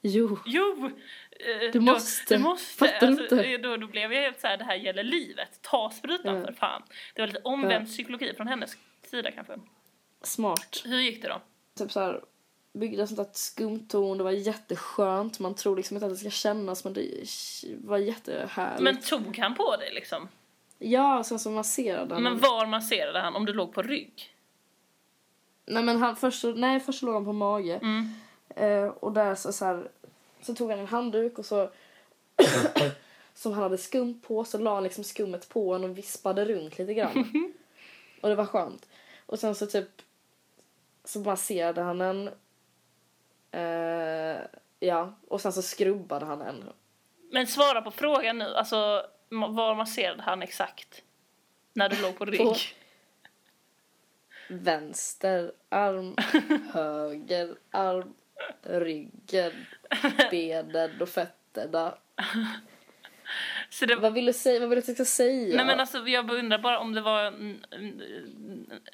A: Jo.
B: Jo!
A: Eh, du måste.
B: du måste. Fattar alltså, inte? Då, då blev jag helt såhär, det här gäller livet. Ta sprutan ja. för fan. Det var lite omvänd ja. psykologi från hennes sida kanske.
A: Smart.
B: Hur gick det då?
A: Typ såhär, byggde sånt där skumtorn, det var jätteskönt. Man tror liksom inte att det ska kännas men det var jättehärligt.
B: Men tog han på det liksom?
A: Ja, sen så masserade han.
B: Men var masserade han? Om du låg på rygg?
A: Nej men han först, nej, först låg han på mage.
B: Mm.
A: Eh, och där så, så, här, så tog han en handduk och så som han hade skum på så la han liksom skummet på honom och vispade runt lite grann. och det var skönt. Och sen så typ så masserade han den. Eh, ja, och sen så skrubbade han den.
B: Men svara på frågan nu, alltså var masserade han exakt? När du låg på rygg? På
A: vänster arm, höger arm, ryggen, benen och fötterna. Så det... Vad vill du säga? Vad vill du säga?
B: Nej men alltså jag undrar bara om det var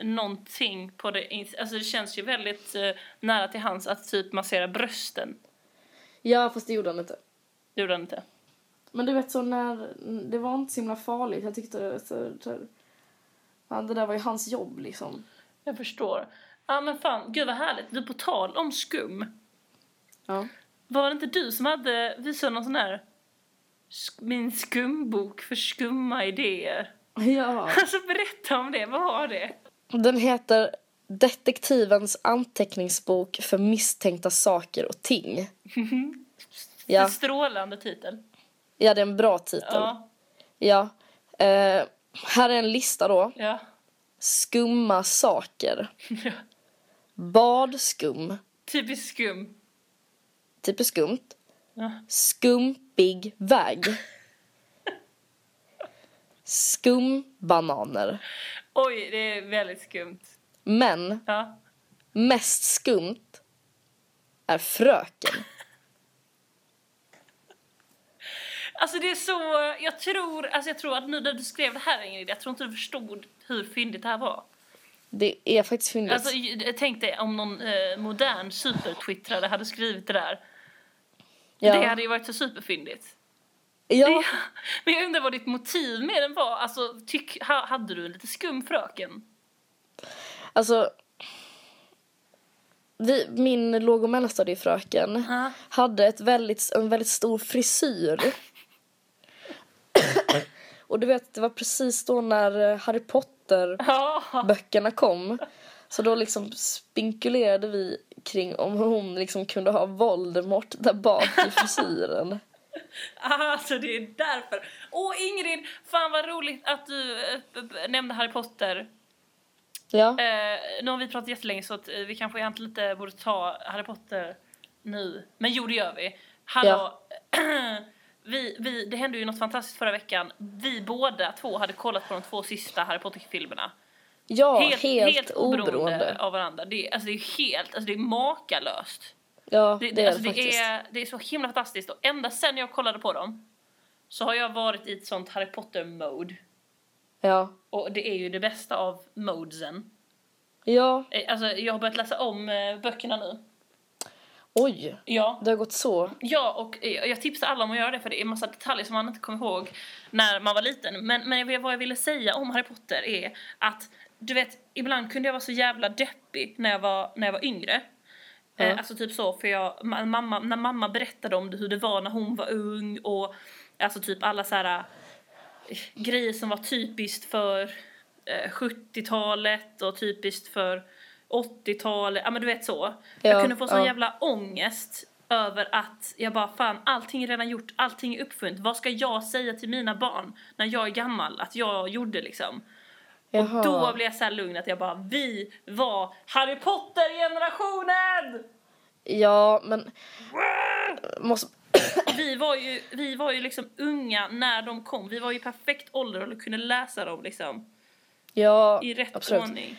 B: någonting på det, alltså det känns ju väldigt uh, nära till hans att typ massera brösten.
A: Ja fast det gjorde han inte.
B: Det gjorde han inte?
A: Men du vet så när, det var inte så himla farligt. Jag tyckte så, så, ja, det där var ju hans jobb liksom.
B: Jag förstår. Ja men fan, gud vad härligt. Du på tal om skum.
A: Ja.
B: Var det inte du som hade visat någon sån här min skumbok för skumma idéer?
A: Ja.
B: Alltså berätta om det, vad var det?
A: Den heter Detektivens anteckningsbok för misstänkta saker och ting.
B: ja. Strålande titel.
A: Ja, det är en bra titel.
B: Ja.
A: Ja. Eh, här är en lista då.
B: Ja.
A: Skumma saker. Badskum.
B: Typiskt skum.
A: Typiskt skumt.
B: Ja.
A: Skumpig väg. Skumbananer.
B: Oj, det är väldigt skumt.
A: Men
B: ja.
A: mest skumt är fröken.
B: Alltså det är så, jag tror, alltså jag tror att nu när du skrev det här Ingrid, jag tror inte du förstod hur fyndigt det här var.
A: Det är faktiskt fyndigt.
B: Alltså tänk dig om någon eh, modern supertwittrare hade skrivit det där. Ja. Det hade ju varit så superfyndigt.
A: Ja.
B: Det, men jag undrar vad ditt motiv med den var. Alltså, tyck, hade du en lite skum fröken?
A: Alltså, vi, min låg och mellanstadiefröken
B: uh.
A: hade ett väldigt, en väldigt stor frisyr. och du vet, det var precis då när eh, Harry Potter-böckerna kom. Så då liksom spinkulerade vi kring om hon liksom kunde ha Voldemort där bak i frisyren.
B: Alltså det är därför. Åh Ingrid, fan vad roligt att du äh, nämnde Harry Potter.
A: Ja.
B: Eh, nu har vi pratat jättelänge så att eh, vi kanske egentligen inte borde ta Harry Potter nu. Men jo det gör vi. Hallå. Ja. vi, vi, det hände ju något fantastiskt förra veckan. Vi båda två hade kollat på de två sista Harry Potter-filmerna.
A: Ja, helt, helt, helt oberoende, oberoende
B: av varandra. Det, alltså, det är helt, alltså det är makalöst.
A: Ja, det, det är
B: alltså,
A: det faktiskt.
B: Är, det är så himla fantastiskt och ända sen jag kollade på dem så har jag varit i ett sånt Harry Potter-mode.
A: Ja.
B: Och det är ju det bästa av modesen.
A: Ja.
B: Eh, alltså jag har börjat läsa om eh, böckerna nu.
A: Oj,
B: ja.
A: det har gått så.
B: Ja, och eh, jag tipsar alla om att göra det för det är massa detaljer som man inte kommer ihåg när man var liten. Men, men vad jag ville säga om Harry Potter är att du vet, ibland kunde jag vara så jävla deppig när jag var, när jag var yngre. Eh, alltså typ så, för jag, mamma, när mamma berättade om det, hur det var när hon var ung och alltså typ alla så här eh, grejer som var typiskt för eh, 70-talet och typiskt för 80-talet, ja men du vet så. Ja, jag kunde få sån ja. jävla ångest över att jag bara fan allting är redan gjort, allting är uppfunnet. Vad ska jag säga till mina barn när jag är gammal att jag gjorde liksom? Jaha. Och då blev jag så lugn att jag bara, vi var Harry Potter-generationen!
A: Ja, men... Måste...
B: vi, var ju, vi var ju liksom unga när de kom. Vi var ju perfekt ålder och kunde läsa dem liksom.
A: Ja,
B: I rätt
A: absolut.
B: ordning.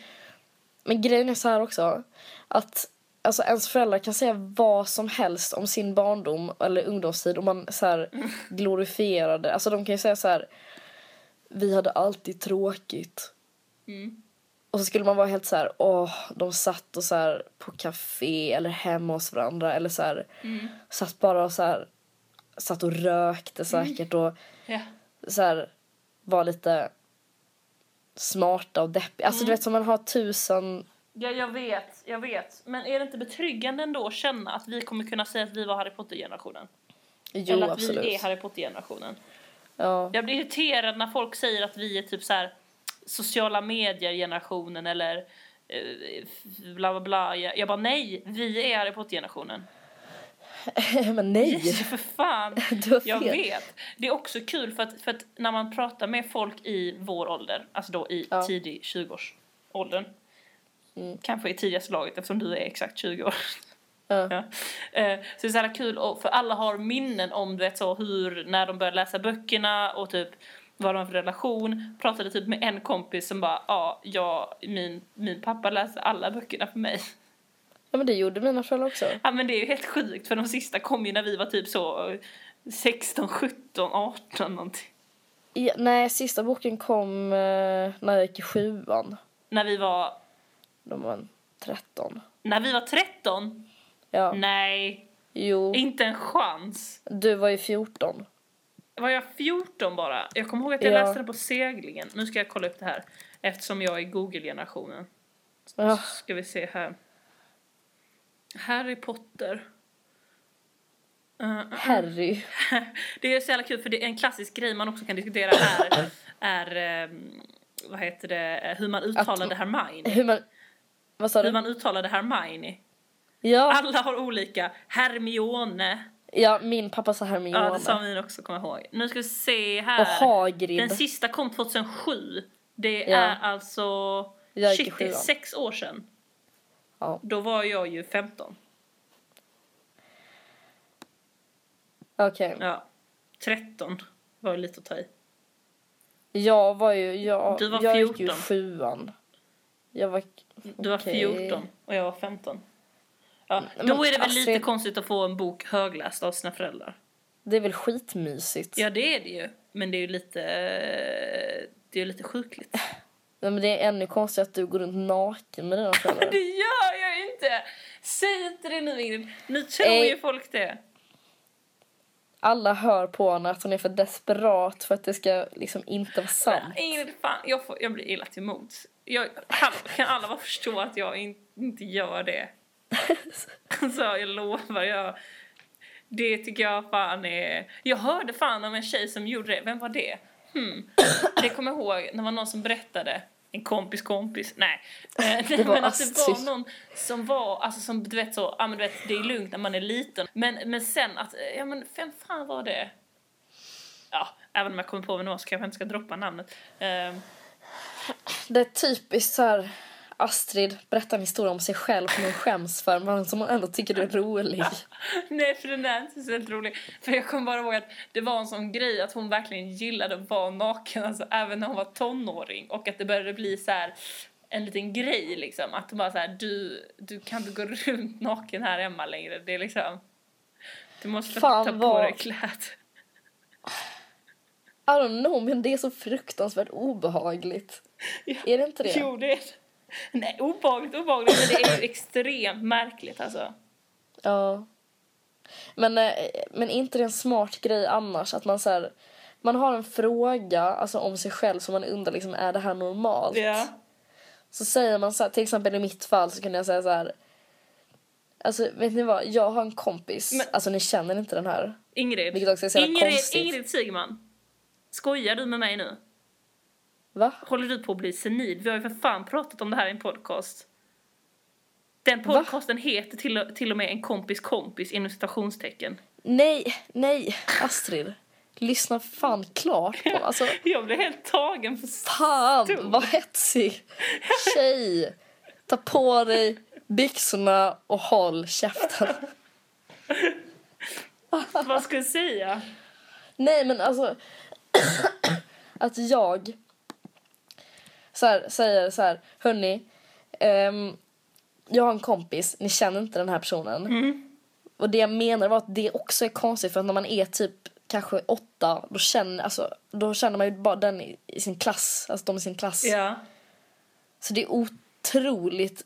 A: Men grejen är så här också. Att alltså, ens föräldrar kan säga vad som helst om sin barndom eller ungdomstid och man så här glorifierar det. Alltså de kan ju säga så här. Vi hade alltid tråkigt.
B: Mm.
A: och så skulle man vara helt så här, åh, de satt och så här på café eller hemma hos varandra eller så här, mm. satt bara och så här, satt och rökte säkert och
B: yeah.
A: så här, var lite smarta och deppiga. Alltså mm. du vet som man har tusen
B: Ja, jag vet, jag vet. Men är det inte betryggande ändå att känna att vi kommer kunna säga att vi var Harry Potter-generationen?
A: Jo,
B: Eller att
A: absolut.
B: vi är Harry Potter-generationen.
A: Ja.
B: Jag blir irriterad när folk säger att vi är typ så här sociala medier-generationen eller eh, bla bla bla. Jag bara nej, vi är Harry Potter-generationen.
A: Men nej!
B: för fan! Jag vet. Det är också kul för att, för att när man pratar med folk i vår ålder, alltså då i ja. tidig 20-årsåldern, mm. kanske i tidigaste laget eftersom du är exakt 20 år.
A: Ja. ja.
B: Eh, så det är så här kul, för alla har minnen om du vet så hur, när de började läsa böckerna och typ vad de har för relation. Pratade typ med en kompis som bara, ja, ja min, min pappa läste alla böckerna för mig.
A: Ja men det gjorde mina föräldrar också.
B: Ja men det är ju helt sjukt för de sista kom ju när vi var typ så 16, 17, 18 någonting.
A: Ja, nej, sista boken kom eh, när jag gick i sjuan.
B: När vi var?
A: De var 13.
B: När vi var 13?
A: Ja.
B: Nej.
A: Jo.
B: Inte en chans.
A: Du var ju 14.
B: Var jag 14 bara? Jag kommer ihåg att jag ja. läste den på seglingen. Nu ska jag kolla upp det här. Eftersom jag är Google-generationen.
A: Ja.
B: Ska vi se här. Harry Potter.
A: Uh, uh, Harry.
B: det är så jävla kul för det är en klassisk grej man också kan diskutera här är um, vad heter det, hur man uttalade Att, Hermione.
A: Hur man, vad sa du?
B: Hur man uttalade Hermione.
A: Ja.
B: Alla har olika. Hermione.
A: Ja, min pappa sa Hermione.
B: Ja, det sa min också, kommer jag ihåg. Nu ska vi se här.
A: Och Hagrid.
B: Den sista kom 2007. Det ja. är alltså, shit, det är sex år sedan.
A: Ja.
B: Då var jag ju 15.
A: Okej. Okay.
B: Ja. 13 var lite att ta i.
A: Jag var ju, jag,
B: du var
A: jag
B: 14.
A: gick ju sjuan. Jag var,
B: Du var 14 och jag var 15. Ja, men, då är det väl alltså, lite konstigt att få en bok högläst av sina föräldrar.
A: Det är väl skitmysigt?
B: Ja, det är det ju. Men det är ju lite, det är lite sjukligt.
A: Nej, men det är ännu konstigt att du går runt naken med dina föräldrar.
B: det gör jag inte! Säg inte det nu Ingrid. Nu tror Ej. ju folk det.
A: Alla hör på henne att hon är för desperat för att det ska liksom inte vara sant.
B: Nej, Ingrid, fan, jag, får, jag blir illa till mods. Jag, kan, alla bara förstå att jag in, inte gör det? alltså, jag lovar. Jag, det tycker jag fan är... Jag hörde fan om en tjej som gjorde det. Vem var det? Hmm. Det kommer jag ihåg när det var någon som berättade en kompis kompis, nej. Det var men att det var någon som var, alltså som du vet så, ja men du vet det är lugnt när man är liten. Men, men sen att, ja men vem fan var det? Ja, även om jag kommer på vem det var så kanske jag inte ska droppa namnet. Uh,
A: det är typiskt så här Astrid berättar en historia om sig själv som hon skäms för men som hon ändå tycker är rolig.
B: Nej, för den är inte så rolig. För jag kommer bara ihåg att det var en sån grej att hon verkligen gillade att vara naken, alltså även när hon var tonåring. Och att det började bli så här en liten grej liksom. Att bara så här, du, du kan inte gå runt naken här hemma längre. Det är liksom, du måste Fan, ta på vad... dig kläder.
A: I don't know, men det är så fruktansvärt obehagligt. Ja. Är det inte det?
B: Jo, det är det. Nej, obehagligt, obehagligt, men det är ju extremt märkligt alltså.
A: Ja. Men, eh, men inte det en smart grej annars att man så här, man har en fråga alltså om sig själv som man undrar liksom, är det här normalt?
B: Ja.
A: Så säger man så här, till exempel i mitt fall så kunde jag säga så här, alltså vet ni vad, jag har en kompis, men, alltså ni känner inte den här.
B: Ingrid,
A: vilket också är så
B: Ingrid,
A: konstigt.
B: Ingrid Sigman, skojar du med mig nu?
A: Va?
B: Håller du på att bli senil? Vi har ju för fan pratat om det här i en podcast. Den podcasten Va? heter till, till och med En kompis kompis inom citationstecken.
A: Nej, nej, Astrid. Lyssna fan klart på alltså.
B: Jag blir helt tagen för
A: Fan stor. vad hetsig. Tjej, ta på dig byxorna och håll käften.
B: vad ska jag säga?
A: Nej men alltså att jag så här, säger så här, hörni, um, jag har en kompis, ni känner inte den här personen.
B: Mm.
A: Och det jag menar var att det också är konstigt för att när man är typ kanske åtta, då känner, alltså, då känner man ju bara den i, i sin klass, alltså de i sin klass.
B: Ja.
A: Så det är otroligt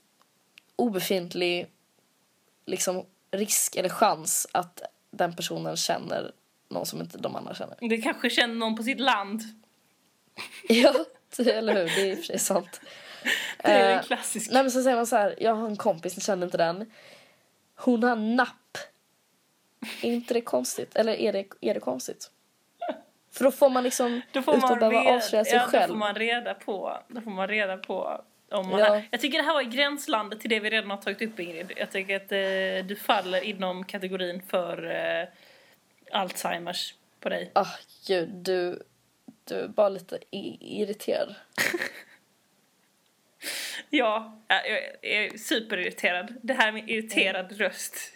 A: obefintlig liksom, risk eller chans att den personen känner någon som inte de andra känner.
B: Det kanske känner någon på sitt land.
A: ja, eller hur? Det är i och för sig sant.
B: Det är uh, klassiskt.
A: Nej men så säger man så här, jag har en kompis, ni känner inte den. Hon har napp. Är inte det konstigt? Eller är det, är det konstigt? För då får man liksom,
B: då får utan att behöva avslöja sig ja, själv. Då får man reda på, då får man reda på om man ja. har, jag tycker det här var i gränslandet till det vi redan har tagit upp Ingrid. Jag tycker att eh, du faller inom kategorin för eh, Alzheimers på dig.
A: Ah, gud, du, du är bara lite irriterad.
B: ja, jag är superirriterad. Det här med irriterad mm. röst.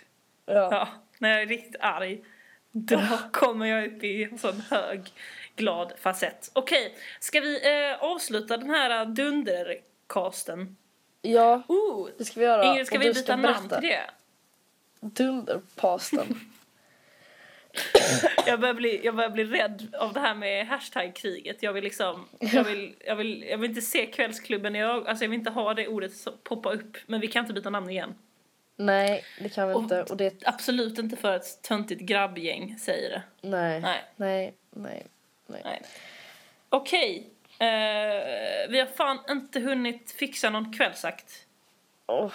B: Ja. ja. När jag är riktigt arg, då ja. kommer jag upp i en sån hög glad facett. Okej, ska vi eh, avsluta den här dundercasten?
A: Ja, uh, det ska vi göra.
B: Ingrid, ska vi byta namn till det?
A: Dunderpasten.
B: jag, börjar bli, jag börjar bli rädd av det här med hashtag-kriget. Jag vill liksom, jag vill, jag vill, jag vill inte se kvällsklubben ögonen, alltså jag vill inte ha det ordet poppa upp. Men vi kan inte byta namn igen.
A: Nej, det kan vi och inte. Och det...
B: Absolut inte för ett töntigt grabbgäng säger det.
A: Nej. Nej. Nej. Nej. Nej.
B: Nej. Okej. Uh, vi har fan inte hunnit fixa någon kvällsakt. Oh.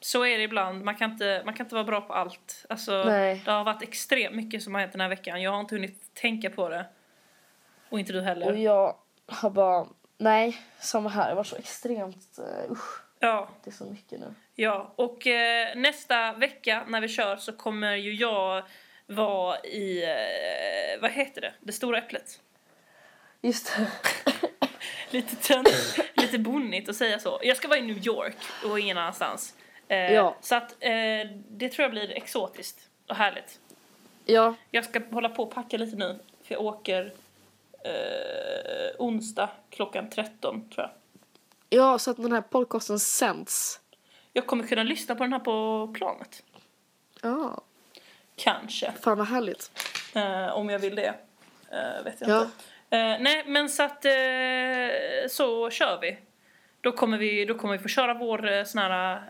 B: Så är det ibland. Man kan inte, man kan inte vara bra på allt. Alltså, Nej. Det har varit extremt mycket som har hänt den här veckan. Jag har inte hunnit tänka på det. Och inte du heller.
A: Och jag har bara... Nej, samma här. Det var så extremt... Uh, usch.
B: Ja.
A: Det är så mycket nu.
B: Ja, och eh, nästa vecka när vi kör så kommer ju jag vara i, eh, vad heter det, det stora äpplet.
A: Just det.
B: lite tönt, lite bonnigt att säga så. Jag ska vara i New York och ingen annanstans. Eh, ja. Så att eh, det tror jag blir exotiskt och härligt.
A: Ja.
B: Jag ska hålla på och packa lite nu, för jag åker eh, onsdag klockan 13 tror jag.
A: Ja, så att den här podcasten sänds.
B: Jag kommer kunna lyssna på den här på planet.
A: Ja.
B: Kanske.
A: Fan vad härligt.
B: Uh, om jag vill det. Uh, vet jag ja. inte. Uh, nej, men så att så kör vi. Då kommer vi, då kommer vi få köra vår sån här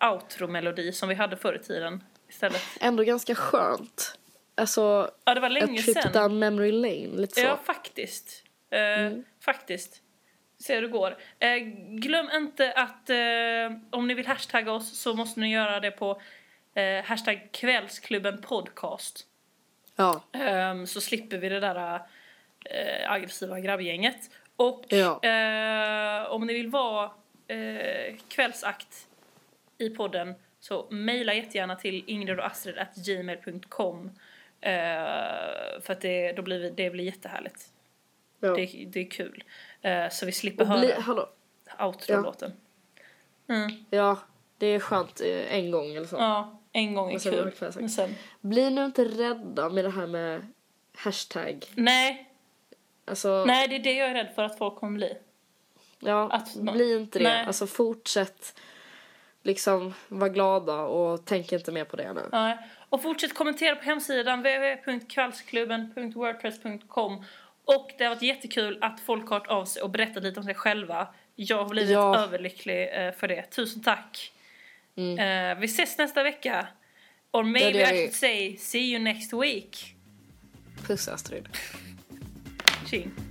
B: outro-melodi som vi hade förr i tiden istället.
A: Ändå ganska skönt. Alltså,
B: ja, det var länge
A: trip
B: sen.
A: down memory lane, lite så.
B: Ja, faktiskt. Mm. Faktiskt. Se hur det går. Eh, glöm inte att eh, om ni vill hashtagga oss så måste ni göra det på eh, hashtag kvällsklubben podcast.
A: Ja.
B: Um, så slipper vi det där uh, aggressiva grabbgänget. Och ja. uh, om ni vill vara uh, kvällsakt i podden så mejla jättegärna till ingridochastrid.gmail.com uh, för att det, då blir, det blir jättehärligt. Ja. Det, det är kul. så vi slipper bli, höra outro-låten.
A: Ja. Mm. ja, det är skönt en gång eller så.
B: Ja, en gång är kul. Men sen...
A: Bli nu inte rädda med det här med hashtag.
B: Nej.
A: Alltså...
B: Nej, det är det jag är rädd för att folk kommer bli.
A: Ja, att bli inte det. Nej. Alltså fortsätt liksom vara glada och tänk inte mer på det nu.
B: Nej. Och fortsätt kommentera på hemsidan www.kvällsklubben.wordpress.com och det har varit jättekul att folk har hört av sig och berättat lite om sig själva. Jag har blivit ja. överlycklig eh, för det. Tusen tack! Mm. Uh, vi ses nästa vecka. Or maybe I should say see you next week.
A: Puss Astrid.
B: Sim.